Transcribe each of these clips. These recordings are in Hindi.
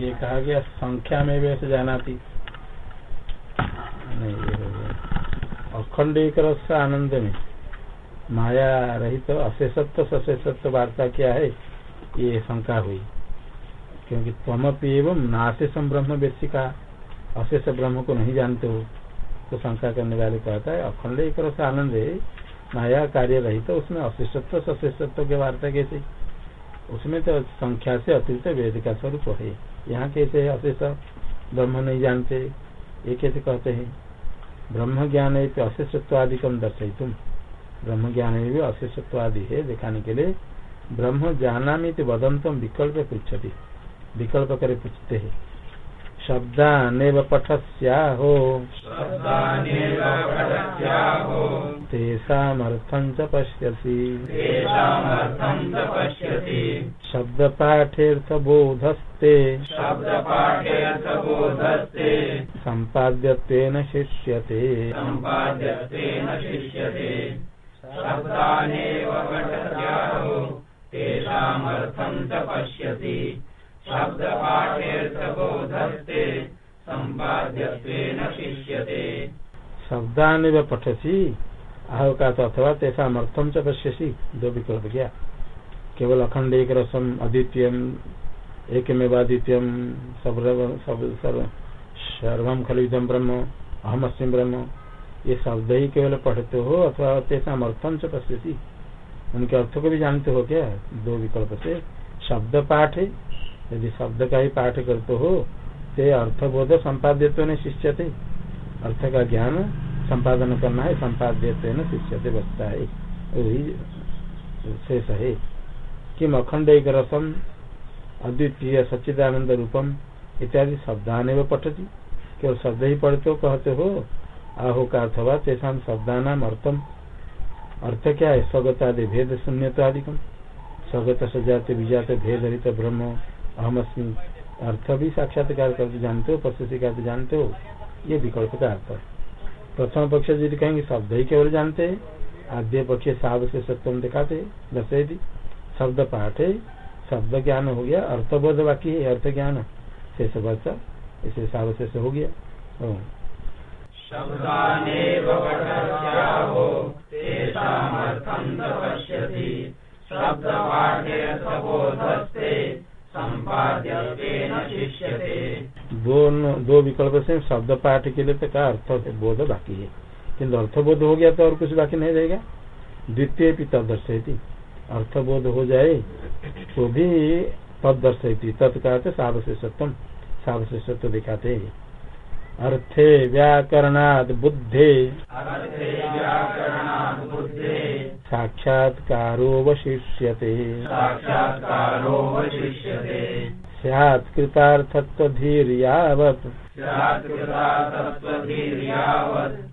ये कहा गया संख्या में वैसे जाना थी। नहीं अखंड एक रस आनंद में माया रहित तो अशेषत्व, सशेषत्व वार्ता क्या है? ये शंका हुई। क्योंकि तमपी एवं नाशेषम ब्रह्म व्यक्ति का अशेष ब्रह्म को नहीं जानते हो तो शंका करने वाले कहता है अखंड एक रस आनंद है, माया कार्य रहित तो उसमें अशेषत्व, सशेषत्व की वार्ता कैसे? उसमें तो संख्या से अतिरिक्त वेद का स्वरूप है। यहाँ कैसे अशेष ब्रह्म नहीं जानते, ये कैसे कहते हैं? ब्रह्म ज्ञान है तो कम दर्शाई तुम ब्रह्म ज्ञान में भी अशेषत्वादि है दिखाने के लिए। ब्रह्म जाना में तो वदंतम विकल्प पृछती विकल्प करे पूछते हैं। शब्दानेव पठस्याहो। तेषामर्थं च पश्यसि। शब्दपाठेऽर्थबोधस्ते। सम्पाद्यत्वेन शिष्यते। तेषामर्थं च पश्यति शब्दपाठेऽर्थबोधस्ते, सम्पाद्यत्वेन पठसी आह का तो अथवा तेसा अर्थम च पश्यसी दो विकल्प क्या केवल अखंड एक रसम अद्वितीय एक में अद्वितीय सर्वम खलुदम ब्रह्म अहम अस्म ब्रह्म। ये शब्द ही केवल पढ़ते हो, अथवा तेसा अर्थम च पश्यसी। उनके अर्थ को भी जानते हो क्या? दो विकल्प से। शब्द पाठ यदि शब्द का ही पाठ करते हो, ते अर्थबोध संपाद्य तो शिष्य थे अर्थ का ज्ञान संपादन करना है संपाद्य शिष्य से बचता है। वही शेष है। किम अखंड एक रसम अद्वितीय सच्चिदानंद रूपम इत्यादि शब्दान पठती। केवल शब्द ही पढ़ते हो, कहते हो, आहो का अथवा तेषा शब्दान अर्थम अर्थ क्या है? स्वगतादि भेद शून्यतादिकम स्वगत सजाते विजाते भेद हरित ब्रह्म। अहमअस्मी अर्थ भी साक्षात्कार करते जानते हो पश्चिम का जानते हो, ये विकल्प का अर्थ है। प्रथम पक्ष यदि कहेंगे, शब्द ही केवल जानते हैं। आद्य पक्ष साव से सत्यम दिखाते दर्शे शब्द पाठ है, शब्द ज्ञान हो गया, अर्थबोध बाकी है, अर्थ ज्ञान शेष बच्चा इसे साव से हो गया। शब्द दोनों दो विकल्प से शब्द पाठ के लिए तो का अर्थ बोध बाकी है। किंतु अर्थबोध हो गया तो और कुछ बाकी नहीं रहेगा। द्वितीय भी तद दर्शयती अर्थबोध हो जाए तो भी तद दर्शयती तत्काल सावशेषत्व सावशेषत्व दिखाते है। अर्थे व्याकरणाद बुद्धे। साक्षात्कारो वशिष्यते स्यात् कृतार्थत्वधीर्यावत्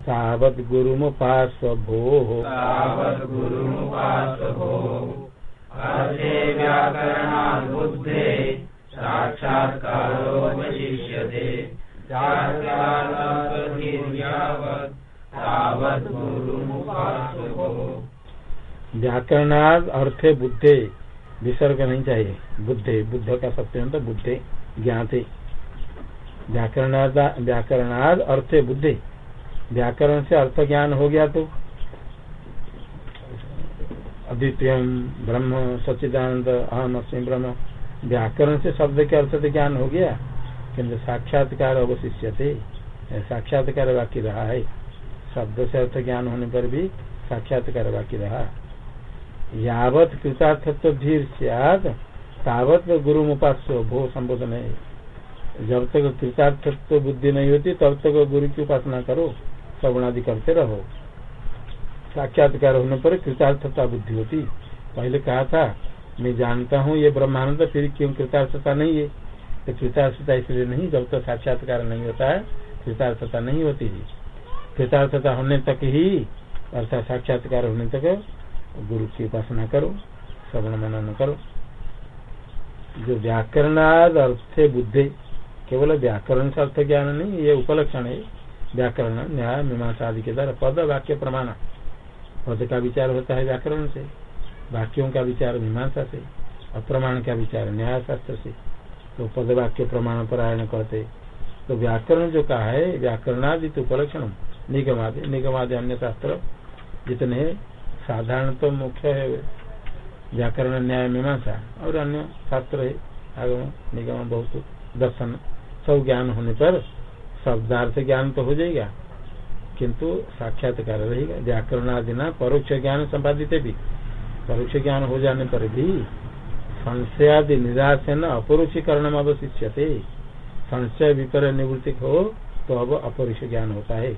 तावत् गुरुमुपास्वभोः साक्षात्कारो वशिष्यते व्याकरणाद अर्थे बुद्धे। विसर्ग नहीं चाहिए। बुद्धे। बुद्ध का सत्य तो बुद्धे। ज्ञाते। व्याकरणाद व्याकरणाद अर्थे बुद्धे। व्याकरण से अर्थ ज्ञान हो गया तो। अद्वितीय ब्रह्म सच्चिदानंद अहम अस्म ब्रह्म। व्याकरण से शब्द के अर्थ से ज्ञान हो गया। किन्तु साक्षात्कार अवशिष्य थे साक्षात्कार बाकी रहा है। शब्द से अर्थ ज्ञान होने पर भी साक्षात्कार बाकी रहा। यावत कृतार्थत्व धीर सियाद तावत गुरु उपास्य भो संबोधन है जब तक कृतार्थत्व बुद्धि नहीं होती, तब तक गुरु की उपासना करो श्रवणादि करते रहो। साक्षात्कार होने पर कृतार्थता बुद्धि होती। पहले कहा था, मैं जानता हूँ ये ब्रह्मानंद, फिर क्यों कृतार्थता नहीं है? तो कृतार्थता इसलिए नहीं, जब तक साक्षात्कार नहीं होता है, कृतार्थता नहीं होती। कृतार्थता होने तक ही, अर्थात साक्षात्कार होने तक गुरु की उपासना करो, श्रवण मनन करो। जो व्याकरणाद अर्थ बुद्धि, केवल व्याकरण से अर्थ ज्ञान नहीं, ये उपलक्षण है। व्याकरण, न्याय, मीमांसा आदि के द्वारा पद, वाक्य, प्रमाण। पद का विचार होता है व्याकरण से, वाक्यों का विचार मीमांसा से अप्रमाण का विचार न्याय शास्त्र से। तो पद, वाक्य, प्रमाण, परायण कहते। तो व्याकरण जो कहा है व्याकरणादि तो उपलक्षण निगम आदि अन्य शास्त्र जितने साधारण तो मुख्य है व्याकरण न्याय मीमांसा और अन्य शास्त्र है। आगम, निगम, बहुत दर्शन, सब ज्ञान होने पर शब्दार्थ ज्ञान तो हो जाएगा, किंतु साक्षात्कार रहेगा। व्याकरण आदि ना परोक्ष ज्ञान संपादित भी। परोक्ष ज्ञान हो जाने पर भी संशयादि निराश न अपरोक्षीकरण अवशिष्य थे संशय विपर निवृत्ति हो तो अब अपरोक्ष ज्ञान होता है।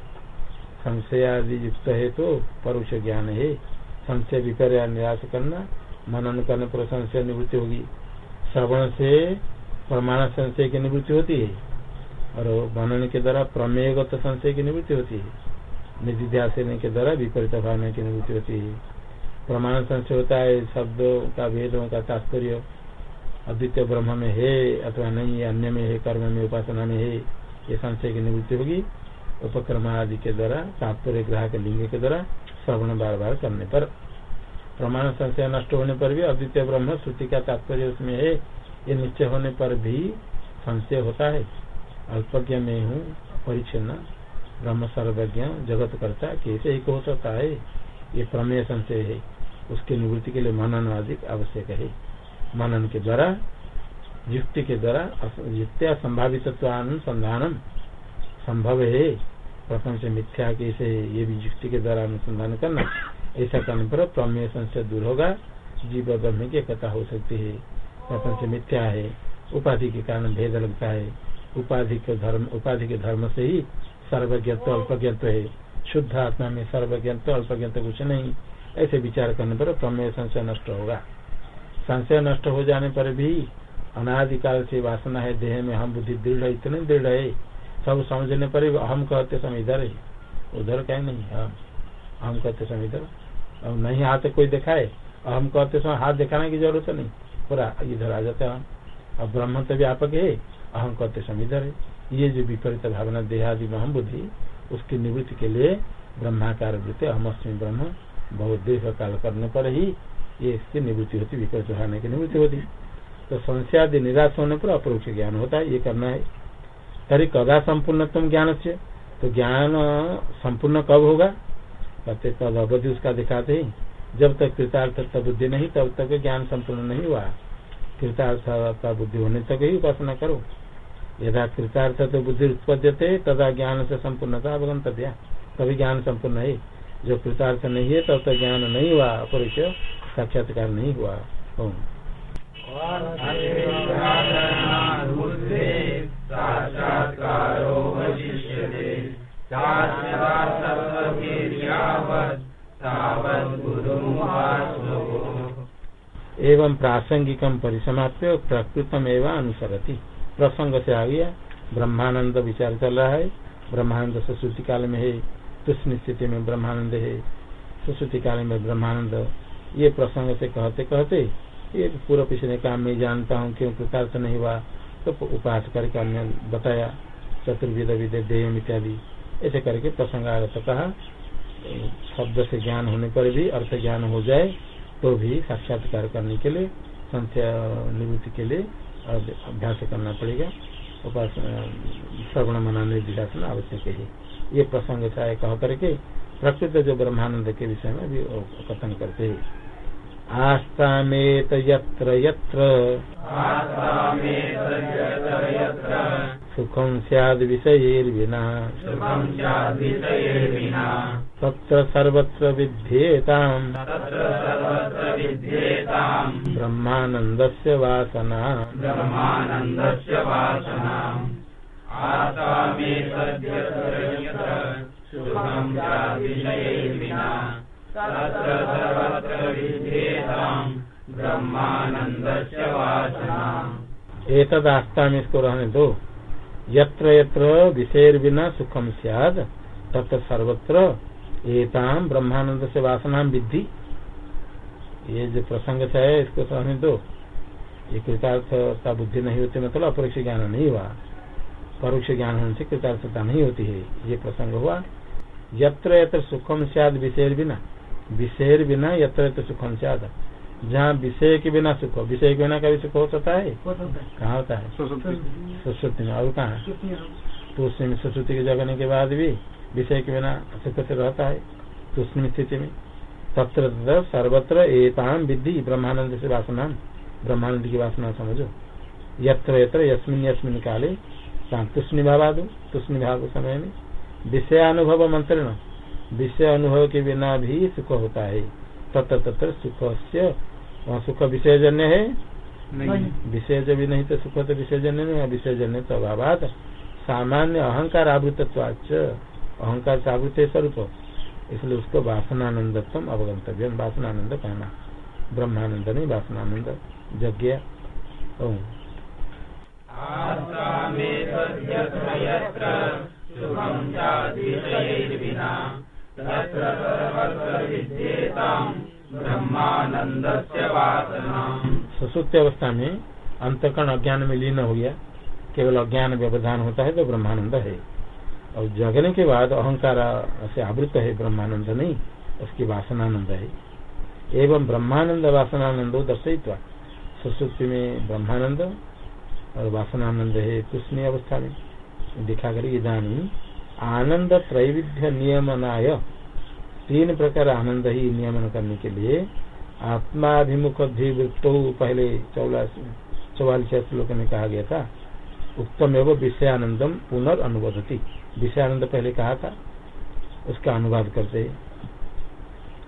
संशयादि युक्त है तो परोक्ष ज्ञान है। संशय विपर्य निराश करना, मनन करने पर संशय निवृत्ति होगी। श्रवण से प्रमाण संशय की निवृत्ति होती है, और मनन के द्वारा प्रमेयगत संशय की निवृत्ति होती है। निधिध्यास के द्वारा विपरीत भावना की निवृत्ति होती है। प्रमाण संशय होता है, शब्दों का, भेदों का, तात्पर्य, अद्वितीय ब्रह्म में है अथवा नहीं, अन्य में है, कर्म में, उपासना में है, ये संशय की निवृत्ति होगी। उपक्रम आदि के द्वारा, तात्पर्य ग्राहक लिंग के द्वारा, श्रवण बार बार करने पर प्रमाण संशय नष्ट होने पर भी, अद्वितीय ब्रह्म श्रुति का तात्पर्य उसमें है, ये निश्चय होने पर भी संशय होता है। अल्पज्ञ में हूँ, परिच्छिन्न, ब्रह्म सर्वज्ञ जगत करता कैसे ही हो सकता है, ये प्रमेय संशय है। उसकी निवृत्ति के लिए मनन अधिक आवश्यक है। मनन के द्वारा, युक्ति के द्वारा युक्त्या संभावित अनुसंधान संभव है। से मिथ्या कैसे ये भी युक्ति के द्वारा अनुसंधान करना। ऐसा करने पर प्रमेय संशय दूर होगा। जीव ब्रह्म की एकता हो सकती है। से मिथ्या है। उपाधि के कारण भेद लगता है। उपाधि के धर्म, उपाधि के धर्म से ही सर्वज्ञत्व अल्पज्ञत्व है। शुद्ध आत्मा में सर्वज्ञत्व, अल्पज्ञत्व कुछ नहीं। ऐसे विचार करने पर प्रमेय संशय नष्ट होगा। संशय नष्ट हो जाने पर भी अनादिकाल से वासना है। देह में हम बुद्धि दृढ़ इतने दृढ़ है। सब समझने पर हम कहते समय इधर है। उधर कहीं नहीं, हम। हम कहते समय इधर। अब नहीं हाथ कोई दिखाए हम कहते समय हाथ दिखाने की ज़रूरत नहीं। पूरा इधर आ जाते हम। अब ब्रह्म तो व्यापक है अहम कहते समिधर है। ये जो विपरीत भावना, देहादि महम बुद्धि उसकी निवृत्ति के लिए ब्रह्माकार वृत्ति अहमअस्मी ब्रह्म, बहुत दीर्घ काल करने पर ही ये इसकी निवृत्ति होती विपरीत भावना की निवृत्ति होती। तो संशयादि निराश होने पर अपरोक्ष ज्ञान होता है, ये करना है। तरी कदा संपूर्ण तुम ज्ञान से तो ज्ञान संपूर्ण कब होगा? कहते तद अवधि उसका दिखाते ही। जब तक कृतार्थ बुद्धि नहीं, तब तक ज्ञान संपूर्ण नहीं हुआ। कृतार्थ बुद्धि होने तक ही उपासना करो। यदा कृतार्थ तो बुद्धि उत्पद्य तदा ज्ञान से संपूर्णता अवगंतव्य तभी ज्ञान संपूर्ण है। जो कृतार्थ नहीं है, तब तक ज्ञान नहीं हुआ। अपरिचय, साक्षात्कार नहीं हुआ। एवं प्रासंगिकम परिसमाप्य प्रकृतम एवं अनुसरती। प्रसंग से आ गया ब्रह्मानंद विचार चल रहा है। ब्रह्मानंद सुश्रुति काल में है तुष्ण स्थिति में ब्रह्मानंद है। सुश्रुति काल में ब्रह्मानंद, ये प्रसंग से कहते कहते, ये पूर्व पिछले काम में जानता हूँ, क्यों कृतार्थ नहीं हुआ तो उपास करके हमने बताया चतुर्विद विद देय इत्यादि। ऐसे करके प्रसंग आगत कहा। शब्द से ज्ञान होने पर भी अर्थ ज्ञान हो जाए तो भी साक्षात्कार करने के लिए संख्या निवृत्ति के लिए अभ्यास करना पड़ेगा। उपासना श्रवण मना निर्दिशासन आवश्यक है। ये प्रसंग चाहे कह करके प्रकृत जो ब्रह्मानंद के विषय में भी कथन करते हैं। आस्था में यत्र। यत्र सुखम सैद विषयर्विना। तत्र सर्वत्र विद्येताम्। ब्रह्मानन्दस्य वासना ब्रह्मानन्दस्य वासना एतदास्था में इसको रहने दो। यत्र यत्र विषय बिना सुखम सियाद तत्र सर्वत्र एताम ब्रह्मानंद से वासना विद्धि। ये जो प्रसंग से है इसको समझ दो। ये कृतार्थता बुद्धि नहीं होती मतलब अपरोक्ष ज्ञान नहीं हुआ। परोक्ष ज्ञान होने से कृतार्थता नहीं होती है। ये प्रसंग हुआ। यत्र यत्र सुखम सियाद विषय बिना। विषय बिना यत्र यत्र सुखम सियाद। जहाँ विषय के बिना सुख हो विषय के बिना कभी सुख हो सकता है? कहाँ होता है? सरस्वती में। और कहाँ? तो उसमें सरस्वती के जगने के बाद भी विषय के बिना सुख से रहता है तो स्थिति में तत्र सर्वत्र एताम विधि ब्रह्मानंद से वासना ब्रह्मानंद की वासना समझो। यत्र यत्र यस्मिन यस्मिन काले तुष्णि भावादो तुष्णि भाव समय में विषयानुभव मंत्रण विषय अनुभव के बिना भी सुख होता है। तत्र तत्र सुख से वहाँ सुख विषयजन्य है? विषय जब भी नहीं तो सुख तो विषयजन्य नहीं विषयजन्य तो अभाव सामान्य अहंकार आवृतत्वाच अहंकार से आवृत स्वरूप इसलिए उसको वासनानंदत्व अवगंतव्य वासनानंद कहना। ब्रह्मानंद नहीं वासनानंद यज्ञ। सुसुप्त अवस्था में अंतकरण अज्ञान में लीन हो गया। केवल अज्ञान व्यवधान होता है तो ब्रह्मानंद है। और जगने के बाद अहंकार से आवृत है ब्रह्मानंद नहीं, उसकी वासनानंद है। एवं ब्रह्मानंद वासनानंद दर्शित सुसुप्ति में ब्रह्मानंद और वासनानंद है कृष्ण अवस्था में। दिखा कर इधानी आनंद त्रैविध्य नियमनाय। तीन प्रकार आनंद ही नियमन करने के लिए आत्माभिमुख पहले चौवालीस श्लोक में कहा गया था उत्तम एवं विषयानंदम पुनर्अनुबदती विषयानंद पहले कहा था, उसका अनुवाद करते।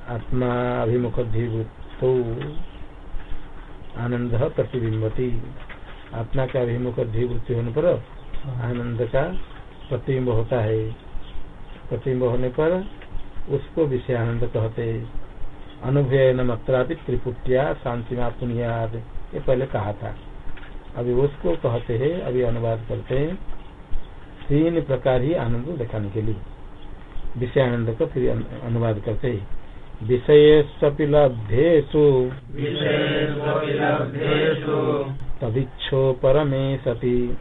आत्माभिमुख अधिवृत्तो आनंद प्रतिबिंबती आत्मा का अभिमुख अधिवृत्ति होने पर आनंद का प्रतिबिंब होता है। प्रतिबिंब होने पर उसको विषय आनंद कहते। अनुभव न त्रिपुटिया शांति पुनियाद ये पहले कहा था। अभी उसको कहते हैं, अभी अनुवाद करते हैं। तीन प्रकार ही आनंद दिखाने के लिए। विषय आनंद को फिर अनुवाद करते हैं। विषयेष्वपि लब्धेषु तदिच्छो परमे सति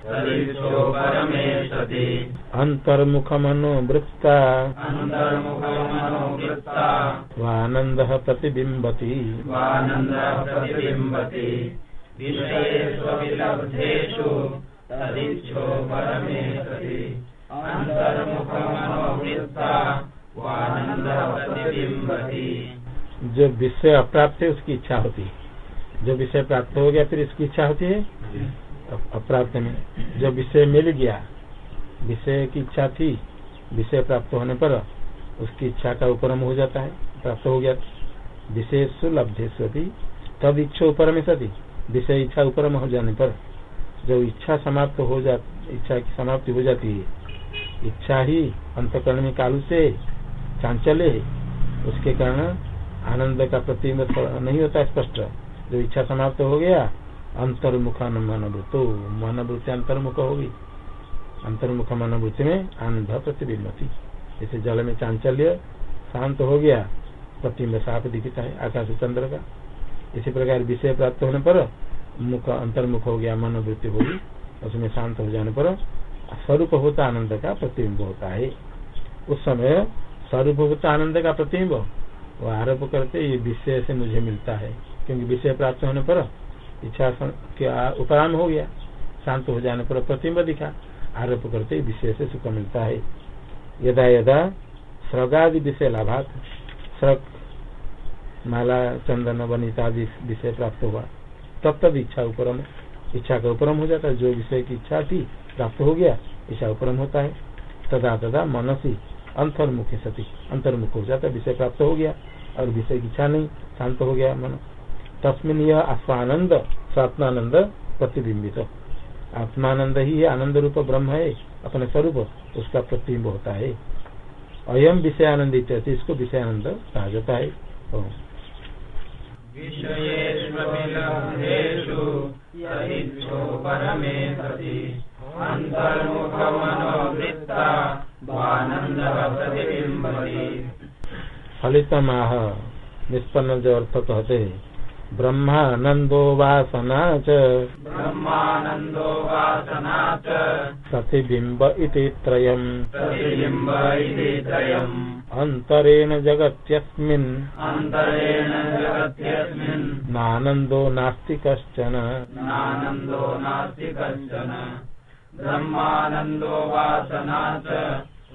अन्तर्मुखमनोवृत्ता। स्वानंद प्रतिबिंबती सति जो विषय अप्राप्त है, उसकी इच्छा होती है। जो विषय प्राप्त हो गया, फिर इसकी इच्छा होती है? अप्राप्त में जो विषय मिल गया, विषय की इच्छा थी, विषय प्राप्त होने पर उसकी इच्छा का उपरम हो जाता है, प्राप्त हो गया। विशेष लब्धेश्वती तब इच्छा उपरम सती विषय इच्छा उपरम हो जाने पर जो इच्छा समाप्त हो जा, इच्छा की समाप्ति हो जाती है, इच्छा ही अंतकरण में कालू से चांचल्य है, उसके कारण आनंद का प्रतिबिंब नहीं होता स्पष्ट। जो इच्छा समाप्त हो गया, अंतर्मुख मनोवृत्तो मनोवृत्ति अंतर्मुख होगी। अंतर्मुख मनोवृत्ति में आनंद प्रतिबिंब थी जैसे जल में चांचल्य शांत हो गया, प्रतिबिंब साफ़ दिखता है, आकाश चंद्र का। इसी प्रकार विषय प्राप्त होने पर मुख अंतर्मुख हो गया, मनोवृत्ति होगी उसमें शांत हो जाने पर स्वरूप होता आनंद का प्रतिबिंब होता है। उस समय स्वरूप होता आनंद का प्रतिबिंब, वो आरोप करते ये विषय से मुझे मिलता है। क्योंकि विषय प्राप्त होने पर इच्छा क्या उपराम हो गया, शांत हो जाने पर प्रतिम्ब दिखा, आरोप करते विषय से सुख मिलता है। यदा यदा स्रगादि विषय लाभात माला, चंदन, वनिता विषय प्राप्त हुआ। तब तब इच्छा उपरम, इच्छा का उपरम हो जाता है। जो विषय की इच्छा थी, प्राप्त हो गया, इच्छा उपरम होता है। तदा तदा मनसी अंतर्मुख सती, अंतर्मुख हो जाता विषय प्राप्त हो गया और विषय की इच्छा नहीं, शांत हो गया मन। तस्मिन यह आत्मानंद स्वात्मानंद प्रतिबिंबित आत्मानंद ही है आनंद रूप, ब्रह्म है, अपने स्वरूप, उसका प्रतिबिंब होता है। अयम विषय आनंद इसको विषय आनंद कहा जाता है। फलित माह निष्पन्न जो अर्थ कहते हैं ब्रह्मानंदो वासना च। ब्रह्मानन्दो वासना च। प्रतिबिंब इति त्रयम्। प्रतिबिम्ब इति त्रयम्। अन्तरेण जगत्यस्मिन्। अन्तरेण जगत्यस्मिन्। नानन्दो नास्ति कश्चन। नानन्दो नास्ति कश्चन। ब्रह्मानन्दो वासना च।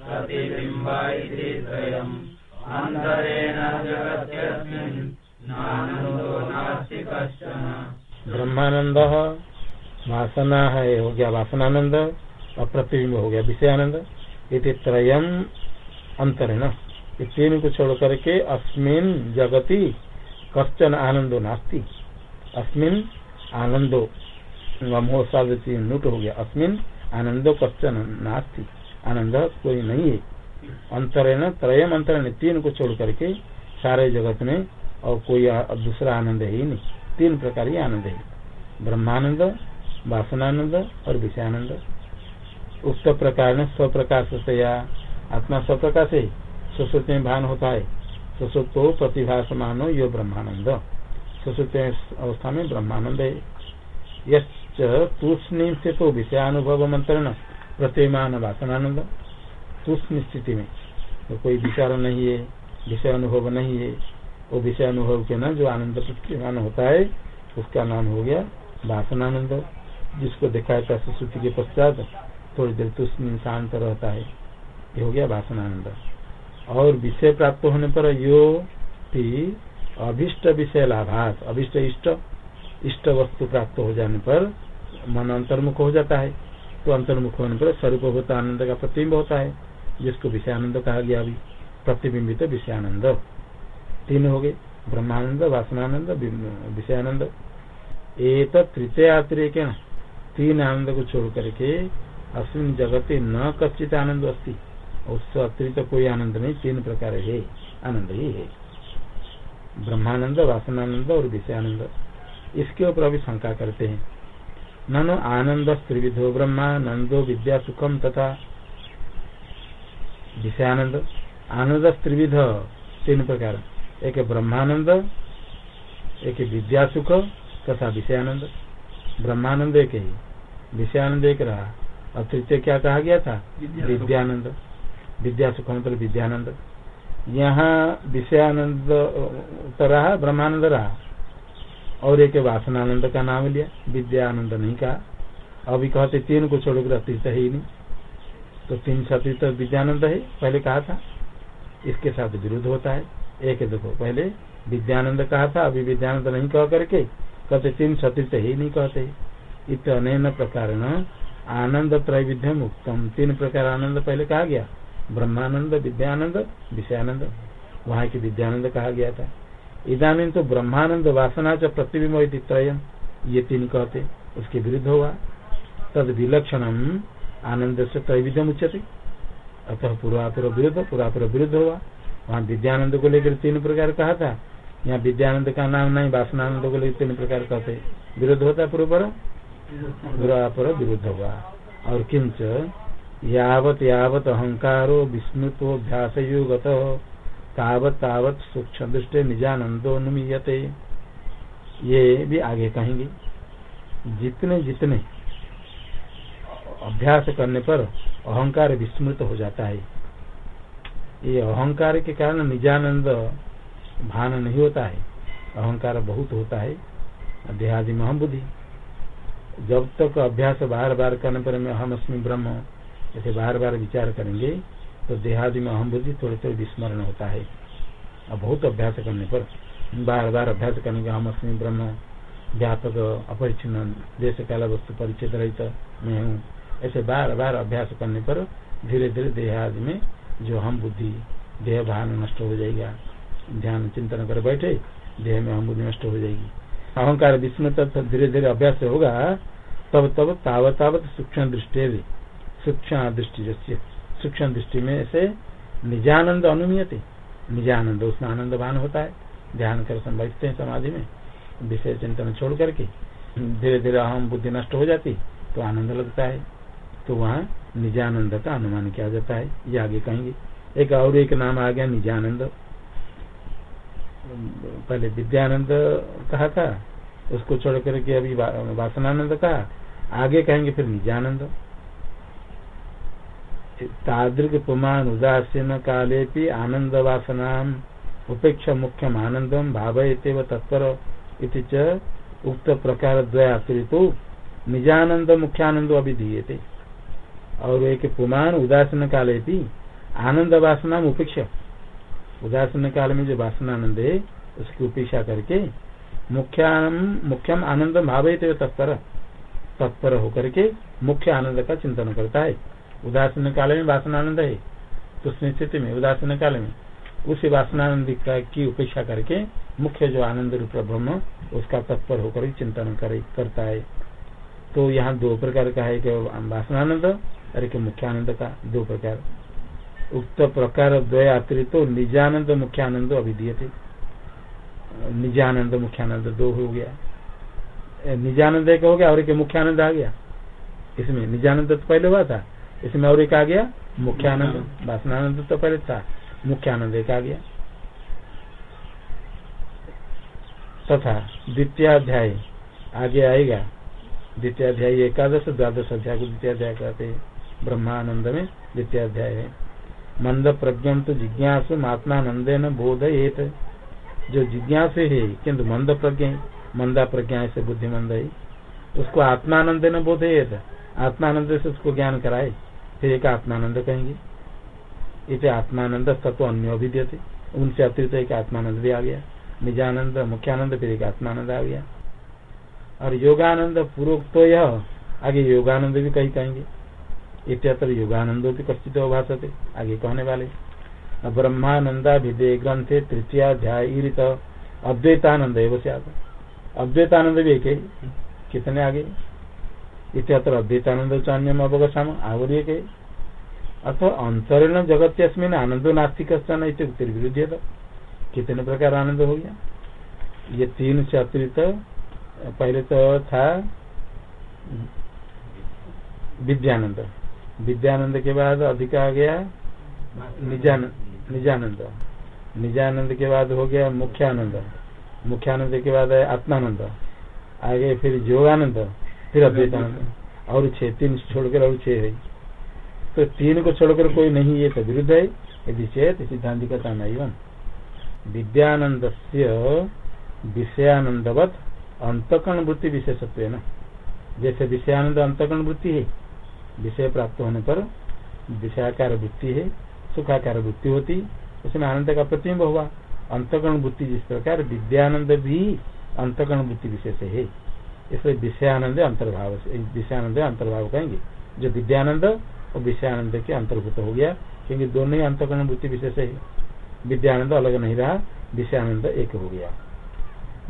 प्रतिबिम्ब इति त्रयम्। अन्तरेण जगत्यस्मिन्। ब्रह्मानंद वासना है हो गया वासनानंद और प्रतिबिंब हो गया विषयानंद। इति त्रयम अंतर है ना तीन को छोड़ करके अस्मिन जगति कश्चन आनंदो नास्ति। अस्मिन आनंदो मोह शब्द नूट हो गया। अस्मिन आनंदो कश्चन नास्ति। आनंद कोई नहीं है। अंतर है न त्रयम अंतर तीन को छोड़ करके सारे जगत में और कोई दूसरा आनंद है ही नहीं। तीन प्रकार ही आनंद है। ब्रह्मानंद, वासनानंद और विषयानंद। उक्त प्रकार में स्वप्रकाश से या आत्मा स्वप्रकाश है, सुश्रुति में भान होता है। सुश्रुतो प्रतिभासमानो यो ब्रह्मानंद। सुश्रुति अवस्था में ब्रह्मानंद है। यश्च तूष्णी से तो विषयानुभव मंत्रण प्रतिमान वासनानंद। तूष्ण स्थिति में तो कोई विचार नहीं है विषय अनुभव नहीं है। वो विषय अनुभव के ना जो आनंद प्रतिमान होता है, उसका नाम हो गया वासनानंद जिसको दिखाया था सुश्रुति के पश्चात, थोड़ी देर तुष्ण शांत रहता है। ये हो गया वासनानंद और विषय प्राप्त होने पर यो भी अभिष्ट विषय लाभास अभिष्ट इष्ट इष्ट वस्तु प्राप्त हो जाने पर मन अंतर्मुख हो जाता है। तो अंतर्मुख होने पर स्वरूप होता आनंद का प्रतिबिंब होता है, जिसको विषयानंद कहा गया अभी, प्रतिबिंबित विषयानंद। तीन हो गए ब्रह्मानंद, वासनानंद विषयानंद। एक तृतीय अतिरेक तीन आनंद को छोड़ करके अस्मिन जगते न कच्चित आनंद अस्ति। उससे अतिरिक्त कोई आनंद नहीं, तीन प्रकार है। आनंद ही है। ब्रह्मानंद, वासनानंद और विषयानंद। इसके ऊपर अभी शंका करते हैं। ननु आनंद त्रिविधो ब्रह्मानंदो विद्या सुखम तथा विषयानंद। आनंद त्रिविध तीन प्रकार। एक ब्रह्मानंद एक विद्या सुख तथा विषयानंद। ब्रह्मानंद एक ही। विषयानंद एक रहा। और तृतीय क्या कहा गया था? विद्यानंद। विद्या सुख मतलब विद्यानंद। यहाँ विषयानंद तो रहा ब्रह्मानंद रहा। और एक वासनानंद का नाम लिया। विद्यानंद नहीं कहा। अभी कहते तीन को छोड़कर अतिरिक्त है नहीं। तो तीन से अतिरिक्त विद्यानंद है। पहले कहा था। इसके साथ विरुद्ध होता है। एक देखो। पहले विद्यानंद कहा था, अभी विद्यानंद नहीं कह करके, कहते तीन सतित ही नहीं कहते। इत अनैन प्रकार आनंद त्रैविध्यम उत्तम तीन प्रकार आनंद पहले कहा गया। ब्रह्मानंद, विद्यानंद, विषयानंद। वहाँ की विद्यानंद कहा गया था। इधानी तो ब्रह्मानंद वासना च प्रतिबिंब त्रयम। ये तीन कहते, उसके विरुद्ध हुआ। तद विलक्षणम आनंद से त्रैविध्यम उच्चते अतः पूर्वापुर विरुद्ध पूर्वापुर विरुद्ध हुआ। वहाँ विद्यानंद को लेकर तीन प्रकार कहा था। यहाँ विद्यानंद का नाम नहीं, वासनानंद को लेकर तीन प्रकार कहते। विरुद्ध होता पूर्व पर? पूर्वापुर विरुद्ध हुआ। और किंच? यावत यावत अहंकारो विस्मृतोभ्यास युगत तावत तावत सूक्ष्म दृष्टि निजानंदो नुमीयते। ये भी आगे कहेंगे। जितने जितने अभ्यास करने पर अहंकार विस्मृत हो जाता है। ये अहंकार के कारण निजानंद भान नहीं होता है। अहंकार बहुत होता है। देहादि में हम बुद्धि जब तक अभ्यास बार बार करने पर मैं हम अस्मी ब्रह्म ऐसे बार बार विचार करेंगे तो देहादि में अहम बुद्धि थोड़े थोड़े विस्मरण होता है। और बहुत अभ्यास करने पर बार बार अभ्यास करने का हम अस्मी ब्रह्म, व्यापक, अपरिचिन्न देश काला वस्तु परिचित रहित मैं हूँ। ऐसे बार बार अभ्यास करने पर धीरे धीरे देहादि में जो हम बुद्धि, देह, भान नष्ट हो जाएगा, ध्यान, चिंतन कर बैठे, देह में हम बुद्धि नष्ट हो जाएगी। अहंकार, विस्मृत धीरे धीरे अभ्यास होगा, तब तब, तावत तावत, सूक्ष्म दृष्टि सूक्ष्म दृष्टि सूक्ष्म दृष्टि में से निजानंद अनुमीयते। निजानंद, उसमें आनंद भान होता है। ध्यान कर बैठते हैं समाधि में। विषय चिंतन छोड़ करके धीरे धीरे अहम बुद्धि नष्ट हो जाती तो आनंद लगता है। तो वहाँ निजानंद का अनुमान किया जाता है ये आगे कहेंगे। एक और एक नाम आ गया, निजानंद। पहले विद्यानंद कहा था, उसको छोड़ करके अभी वासनानंद कहा, आगे कहेंगे फिर निजानंद। तादृक पुमान उदासीन काले भी आनंद वासना उपेक्षा मुख्यम आनंदम भावयते तत्पर च उक्त प्रकार द्वयातिरितो। निजानंद मुख्यानंद अभिधीये और एक पुमान उदासन काले आनंद वासना उपेक्षा उदासन काल में जो वासनानंद है उसकी उपेक्षा करके मुख्यान मुख्यम आनंद भावयते तत्पर तत्पर होकर के मुख्य आनंद का चिंतन करता है उदासन काल में वासनानंद है तो स्थिति में उदासन काल में उसी वासनानंद की उपेक्षा करके मुख्य जो आनंद रूप ब्रह्म उसका तत्पर होकर चिंतन कर, करता है तो यहाँ दो प्रकार का है कि वासनानंद और एक मुख्य आनंद का दो प्रकार। उक्त प्रकार द्वय अतिरिक्त तो निजानंद मुख्यानंद अभिधीय थे। निजानंद मुख्यानंद दो हो गया। निजानंद एक हो गया और एक मुख्यानंद आ गया। इसमें निजानंद तो पहले हुआ था इसमें और एक आ गया मुख्यानंद। वासनानंद तो पहले था मुख्यानंद एक आ गया। तथा द्वितीय अध्याय आगे आएगा। द्वितीय अध्याय एकादश द्वादश अध्याय को द्वितीय अध्याय कहते हैं। ब्रह्मानंद में द्वितीय अध्याय है मंद प्रज्ञम तो जिज्ञास आत्मानंदे न बोधयेत। जो जिज्ञास है किंतु मंद प्रज्ञ मंदा प्रज्ञा से बुद्धिमंद। है उसको आत्मानंद न बोधयेत। आत्मानंद से उसको ज्ञान कराए, फिर एक आत्मानंद कहेंगे। इसे आत्मानंद तत्व अन्य अभिद्य थे उनसे अतिरिक्त एक आत्मानंद भी आ गया। निजानंद, मुख्यानंद, फिर एक आत्मानंद आ गया। और योगानंद पूर्व तो यह, आगे योगानंद भी कहीं कहेंगे। इतर योगानंदो भी कश्चित भाषते आगे कहने वाले ब्रह्मानंदा भिदे ग्रंथे तृतीयाध्याय अद्वैतानंद अद्वैतानंद भी एक। है कितने आगे? इतर अद्वैतानंद चान्यम अवगछाम आवरी एक। अथवा अंतरण जगत अस्मिन आनंदो नास्तिक विरुद्ध कितने प्रकार आनंद हो गया? ये तीन से अतिरिक्त पहले तो था विद्यानंद विद्यानंद के बाद अधिक आ गया निजानंद निजानंद। निजानंद के बाद हो गया मुख्यानंद। मुख्यानंद के बाद है आत्मानंद। आगे फिर योगानंद फिर अद्वैतानंद। और छह, तीन छोड़कर और छह है। तो तीन को छोड़कर कोई नहीं, ये तो विरुद्ध है। यदि चेत, सिद्धांत का नहीं विद्यानंद से विषयानंदवत अंतकरण वृत्ति विशेषत्व है ना जैसे विषयानंद अंतकरण वृत्ति है। विषय प्राप्त होने पर विषयाकार वृत्ति है, सुखाकार वृत्ति होती, उसमें आनंद का प्रतिम्ब हुआ अंतकरण वृत्ति जिस प्रकार, विद्यानंद भी अंतकरण वृत्ति विशेष है। इसलिए विषयानंद अंतर्भाव विषयानंद अंतर्भाव कहेंगे। जो विद्यानंद और विषयानंद के अंतर्भूत हो गया, क्योंकि दोनों ही अंतकरण वृत्ति विशेष है। विद्यानंद अलग नहीं रहा, विषयानंद एक हो गया।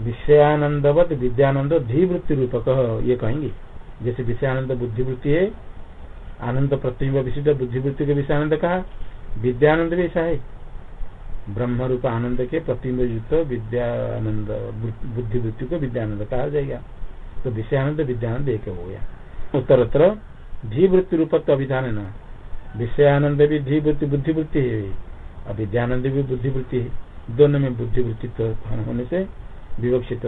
विषयानंदवत विद्यानंद धीवृत्ति रूपक, ये कहेंगे। जैसे विषयानंद बुद्धिवृत्ति है आनंद प्रतिम्ब विशिष्ट बुद्धिवृत्ति के विषयानंद कहा? विद्यानंद भी ऐसा है। ब्रह्म रूप आनंद के प्रतिम्ब युक्त विद्यानंद बुद्धिवृत्ति को विद्यानंद कहा जाएगा। तो विषयानंद, विद्यानंद एक हो गया। उत्तरत्र धीवृत्ति रूपत्व अभिधान न विषयानंद भी धीवृत्ति बुद्धिवृत्ति है। अविद्यानंद भी बुद्धिवृत्ति है। दोनों में बुद्धिवृत्ति होने से विवक्षित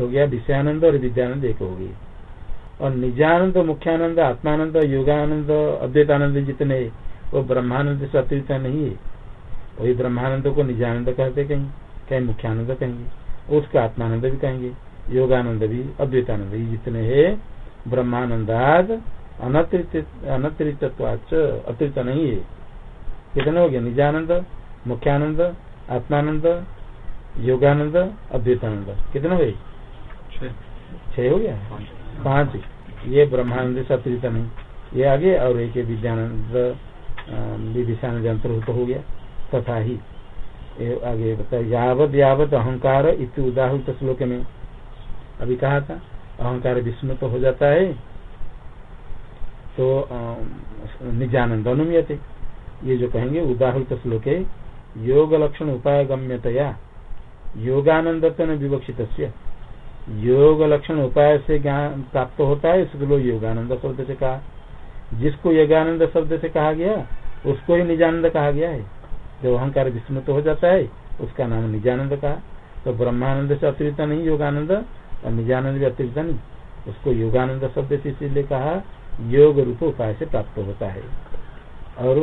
हो गया। विषयानंद और विद्यानंद एक हो गई और निजानंद मुख्यानंद आत्मानंद योगानंद अद्वैतानंद जितने वो ब्रह्मानंद से अतिरिक्त नहीं है। वही ब्रह्मानंद को निजानंद कहते कहीं कहीं मुख्यानंद कहेंगे उसका आत्मानंद भी कहेंगे योगानंद भी अद्वैतानंद भी जितने है ब्रह्मानंदाद अनतिरिक्त अतिरिक्त नहीं है। कितने हो गया निजानंद मुख्यानंद आत्मानंद योगानंद अद्वैतानंद। कितने हुए छह। हो गया? पाँच ये ब्रह्मानंद से अतिरिक्त नहीं। ये आगे और एक विद्यानंद विदिशानंद अंतर्भूत हो गया। तथा ही। आगे यावत यावत अहंकार इत उदाहरित श्लोक में अभी कहा था, अहंकार विस्मृत तो हो जाता है तो निजानंद अनुमियते। ये जो कहेंगे उदाहरित श्लोक योग लक्षण उपाय गम्यतया योगानंद विवक्षित योग लक्षण उपाय से ज्ञान प्राप्त होता है, इसको योगानंद शब्द से कहा। जिसको योगानंद शब्द से कहा गया, उसको ही निजानंद कहा गया है। जब अहंकार विस्मृत हो जाता है, उसका नाम निजानंद कहा। तो ब्रह्मानंद से अतिरिक्त नहीं, योगानंद, और निजानंद भी अतिरिक्त नहीं। उसको योगानंद शब्द से इसीलिए कहा, योग रूप उपाय से प्राप्त होता है। और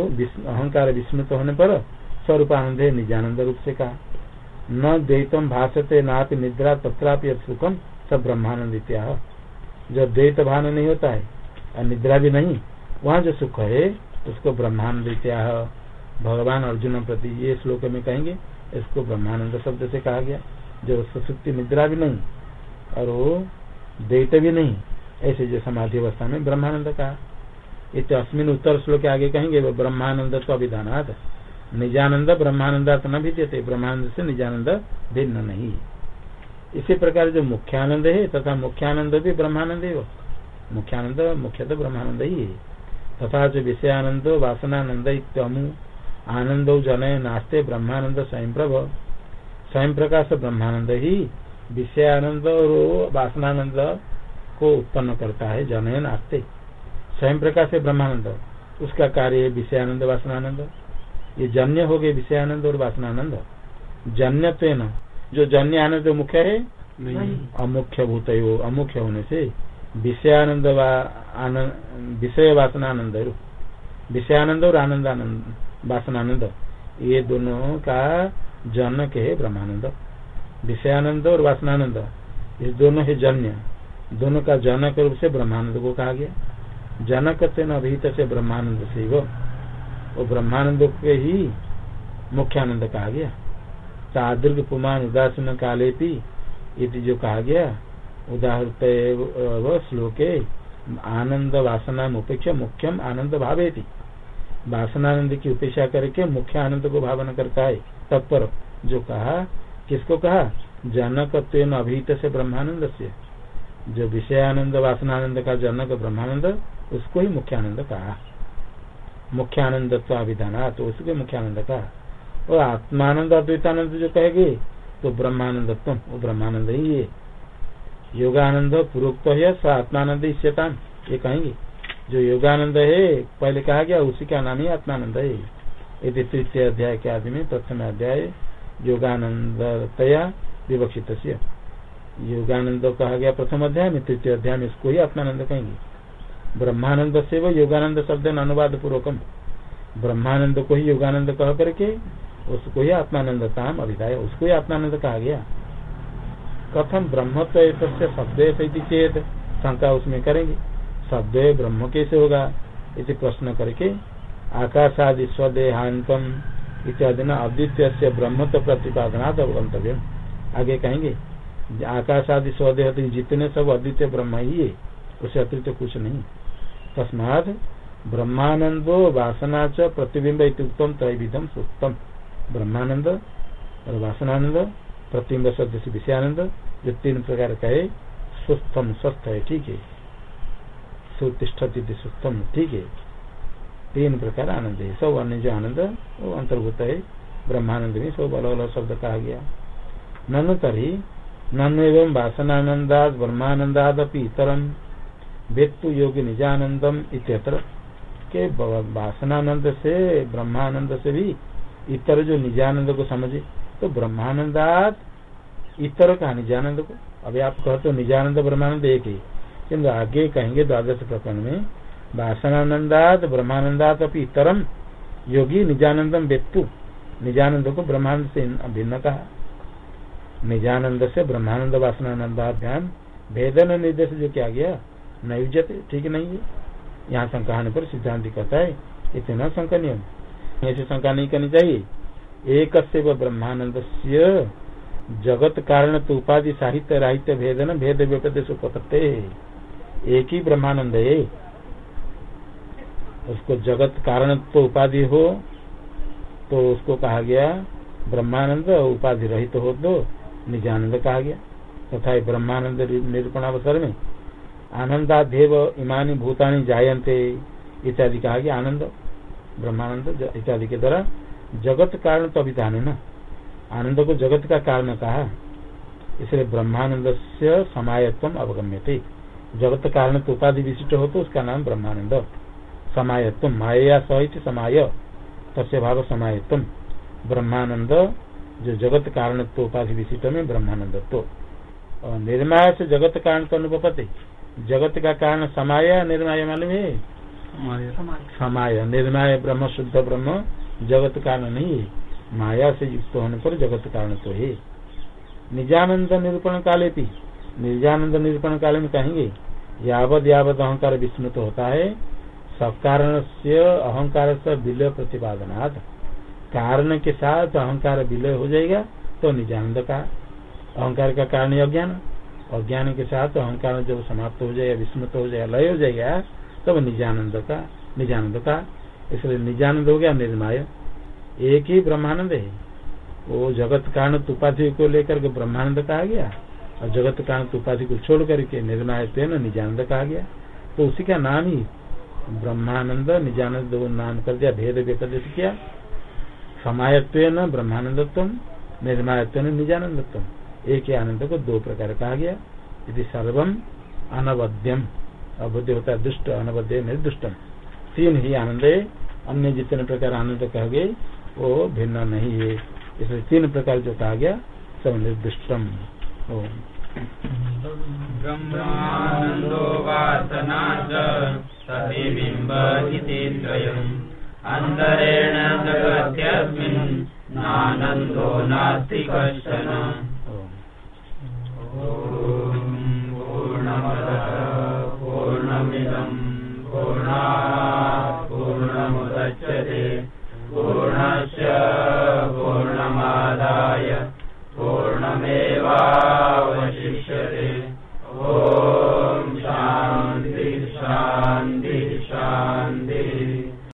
अहंकार विस्मृत होने पर स्वरूपानंद निजानंद रूप से कहा। न द्वैतम भाषते नापि निद्रा तथापि सुखम सब ब्रह्मानंद जो द्वैत भान नहीं होता है, और निद्रा भी नहीं, वहाँ जो सुख है, उसको ब्रह्मानंद भगवान अर्जुन प्रति ये श्लोक में कहेंगे, इसको ब्रह्मानंद शब्द से कहा गया। जो सुसुप्ति निद्रा भी नहीं, और वो द्वैत भी नहीं, ऐसे जो समाधि अवस्था में ब्रह्मानंद कहा। इत अस्मिन उत्तर श्लोक आगे कहेंगे, वो ब्रह्मानंद तो अभिधानात। निजानंद ब्रह्मानंद न देते ब्रह्मानंद से निजानंद भिन्न नहीं। इसी प्रकार जो मुख्यानंद है, तथा मुख्यानंद भी ब्रह्मानंद है मुख्यानंद मुख्य तो ब्रह्मानंद ही है। तथा जो विषयानंद, वासनानंद इत्यमु, आनंद जनय नास्ते ब्रह्मानंद स्वयं प्रभ। स्वयं प्रकाश ब्रह्मानंद ही, विषयानंद और वासनानंद को उत्पन्न करता है जनय नास्ते। स्वयं प्रकाश है ब्रह्मानंद। उसका कार्य है विषयानंद, वासनानंद। ये जन्य हो गए विषयानंद और वासनानंद जन्य तो जो जन्य आनंद मुख्य है? अमुख्य भूत अमुख्य होने से। विषयानंद विषय वासनानंद विषयानंद और आनंद आनंद वासनानंद ये दोनों का जनक है ब्रह्मानंद। विषयानंद और वासनानंद ये दोनों है जन्य। दोनों का जनक रूप से ब्रह्मानंद को कहा गया। जनक अभिहित से ब्रह्मानंद से वो। वो ब्रह्मानंद के ही मुख्यानंद कहा गया। चादुर्ग पुमान उदासन काले इति जो कहा गया उदाहरण श्लोके, आनंद वासना उपेक्षा मुख्यम आनंद भावे थी वासनानंद की उपेक्षा करके मुख्य आनंद को भावना करता है। तत्पर जो कहा, किसको कहा? जनक अभिहित से ब्रह्मानंद से जो विषयानंद वासनानंद का जनक ब्रह्मानंद, उसको ही मुख्यानंद कहा। मुख्यानंद विधान तो उसके मुख्यानंद कहा और आत्मानंद अद्वैतानंद जो कहेगे तो ब्रह्मानंद वो ब्रह्मानंद ही है। योगानंद पूर्वोक्त है, स आत्मानंद इष्यताम ये कहेंगे। जो योगानंद है, पहले कहा गया, उसी का नाम ही आत्मानंद है। यदि तृतीय अध्याय के आदि में, प्रथम अध्याय योगानंद तया विवक्षित योगानंद कहा गया प्रथम अध्याय में, तृतीय अध्याय में इसको ही आत्मानंद कहेंगे। ब्रह्मानंद से वो योगानंद शब्द अनुवाद पूर्वकम ब्रह्मानंद को ही योगानंद कह करके उसको ही आत्मानंद ताम अभिधाय, उसको ही आत्मानंद कहा गया। कथम ब्रह्मत्व शब्द चेत, शंका उसमें करेंगे। शब्द ब्रह्म कैसे होगा? इसे प्रश्न करके आकाशादि स्वदेहांतम इत्यादि न अद्वितीय से ब्रह्मत्व प्रतिपादनाथ अवगंतव्य आगे कहेंगे, आकाशादि स्वदेह जितने सब अद्वितीय ब्रह्म ही है, उसे अतिरिक्त कुछ नहीं। तस्मात ब्रह्मानंदो वासना च प्रतिबिंब इतुक्तम त्रैविधम सुतम ब्रह्मानंद और वासनानंद प्रतिबिंब सदस्य विषयानंद जो तीन प्रकार का है सुस्थम स्वस्थ है, ठीक है। सुतिष्ठती सुस्थम ठीक है। तीन प्रकार आनंद है। सब अन्य जो आनंद, वो अंतर्भूत है। ब्रह्मानंद में सब अलग अलग शब्द कहा गया। ननु तरी, ननु एवं वासनानंदाद, ब्रह्मानंदाद इतरम। वेत्तु योगी निजानंदम इत्यत्र। के वासनानंद से, ब्रह्मानंद से भी इतर जो निजानंद को समझे तो ब्रह्मानंदात इतर कहा निजानंद को? अभी आप कहते हो निजानंद, ब्रह्मानंद एक ही। किन्तु आगे कहेंगे द्वादश प्रकरण में, वासनानंदात, ब्रह्मानंदात अपनी इतरम योगी निजानंदम व्यक्तु निजानंद को ब्रह्मानंद से भिन्न कहा निजानंद से ब्रह्मानंद वासनानंदाभ्याम भेदन निर्देश जो किया गया नयुजत ठीक नहीं है। यहाँ शंका होने पर सिद्धांत कहता है, इतना शंका नियम। ऐसी शंका नहीं करनी चाहिए। एक ब्रह्मानंद जगत कारण तो उपाधि साहित्य राहित्य भेद न भेद व्यपदेश एक ही ब्रह्मानंद है। उसको जगत कारण तो उपाधि हो तो उसको कहा गया ब्रह्मानंद उपाधि रहित हो तो निजानंद कहा गया। तथा तो ब्रह्मानंद निरूपण अवसर में आनंदाध्यव इमानी भूतानी जायन्ते इत्यादि कहा गया आनंद ब्रह्मानंद इत्यादि के द्वारा जगत कारण तो अभिधान है ना? आनंद को जगत का कारण कहा? इसलिए ब्रह्मानंद से समायत्व अवगम्य थे जगत कारण तो उपाधि विशिष्ट हो तो उसका नाम ब्रह्मानंद। समायत्व माया सहित समाय। तस्य भाव समायत्व। ब्रह्मानंद जो जगत कारण तो उपाधि विशिष्ट में ब्रह्मानंदत्व। तो निर्माय से जगत कारण तो अनुपते जगत का कारण समाया निर्माय मालूम है? समाय। निर्माय ब्रह्म शुद्ध ब्रह्म जगत कारण नहीं है। माया से युक्त होने पर जगत कारण तो है। निजानंद निरूपण काले भी। निजानंद निरूपण काले में कहेंगे यावत यावत अहंकार विस्मृत होता है। सब कारण से अहंकार से विलय प्रतिपादनाथ कारण के साथ अहंकार विलय हो जाएगा तो निजानंद का। अहंकार का कारण अज्ञान अज्ञान के साथ अहंकार जब समाप्त हो जाएगा विस्मृत हो जाएगा लय हो जाएगा तब निजानंद का निजानंद का इसलिए निजानंद हो गया, निर्माय। एक ही ब्रह्मानंद है। वो जगत कारण उपाधि को लेकर के ब्रह्मानंद कहा गया, और जगत कारण उपाधि को छोड़ करके निर्माय निजानंद कहा गया। तो उसी का नाम ही ब्रह्मानंद, निजानंद नाम कर दिया, भेद व्यपदित किया। समायत्व ब्रह्मानंदत्व निर्मायत्व निजानंदत्व। एक ही आनंद को दो प्रकार कहा गया। यदि सर्वम अनवध्यम अबुद्ध होता है दुष्ट अनवध्य निर्दुष्टम तीन ही आनंद है। अन्य जितने प्रकार आनंद कह गए वो भिन्न नहीं है। इसलिए तीन प्रकार जो कहा गया, सब निर्दिष्टम। ब्रह्मानन्दो वासना नास्ति कश्चन। Lord.